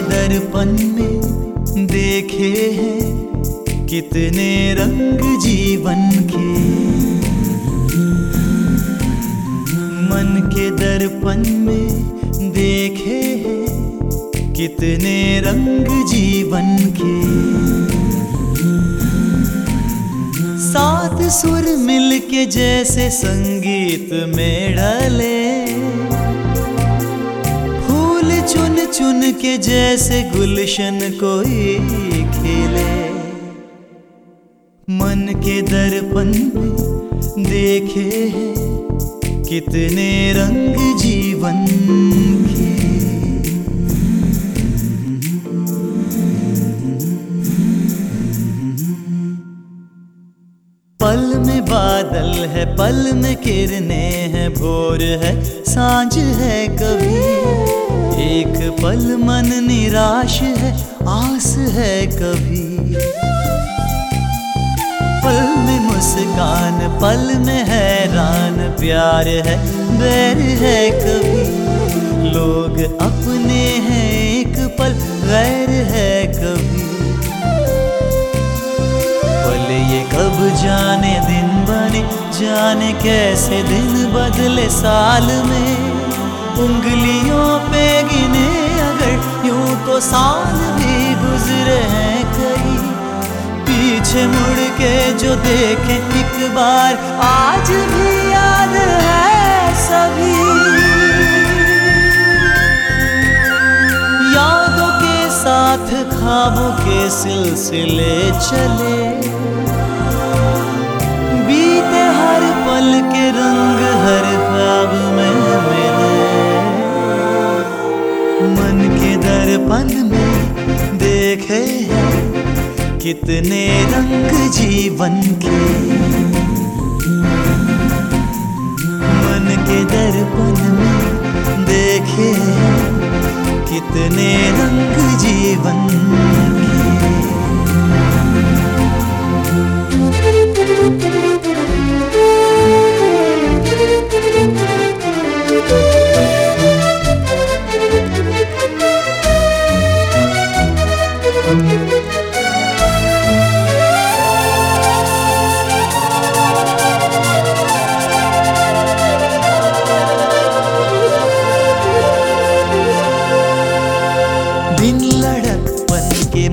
दर्पण में देखे हैं कितने रंग जीवन के। मन के दर्पण में देखे हैं कितने रंग जीवन के। सात सुर मिल के जैसे संगीत में ढले चुन के जैसे गुलशन कोई खिले। मन के दर्पण में देखे कितने रंग जीवन के। पल में बादल है, पल में किरने हैं, भोर है, साँझ है कभी। एक पल मन निराश है, आस है कभी। पल में मुस्कान, पल में हैरान, प्यार है, बैर है कभी। लोग अपने हैं, एक पल गैर है कभी। पल ये कब जाने दिन बने, जाने कैसे दिन बदले साल में। उंगलियों पे गिने अगर, यूँ तो साल भी गुजरे हैं कई पीछे मुड़ के जो देखे, एक बार आज भी याद है सभी। यादों के साथ, ख्वाबों के सिलसिले चले। देखे कितने रंग जीवन के। मन के दर्पण में देखे कितने रंग जीवन।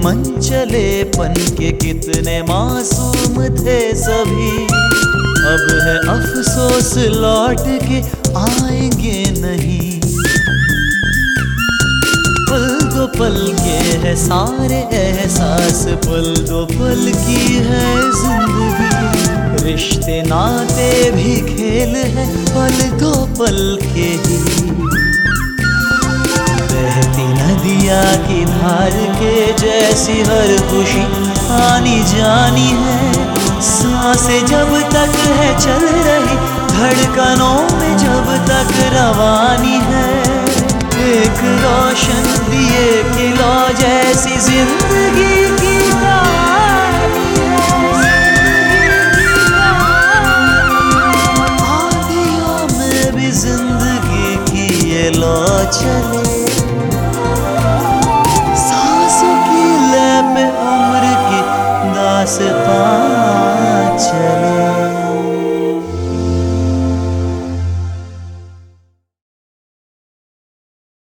चले पन के कितने मासूम थे सभी। अब है अफसोस लौट के आएँगे नहीं। पल दो पल के है, सारे एहसास पल दो पल की है ज़िंदगी। रिश्ते नाते भी खेल है, पल दो पल के ही। बहती नदिया की धार के जैसी हर खुशी आनी जानी है। साँसें जब तक है, चल रही धड़कनों में जब तक रवानी है। एक रोशन दिए किलो जैसी ज़िंदगी में भी ज़िंदगी की चले। ah,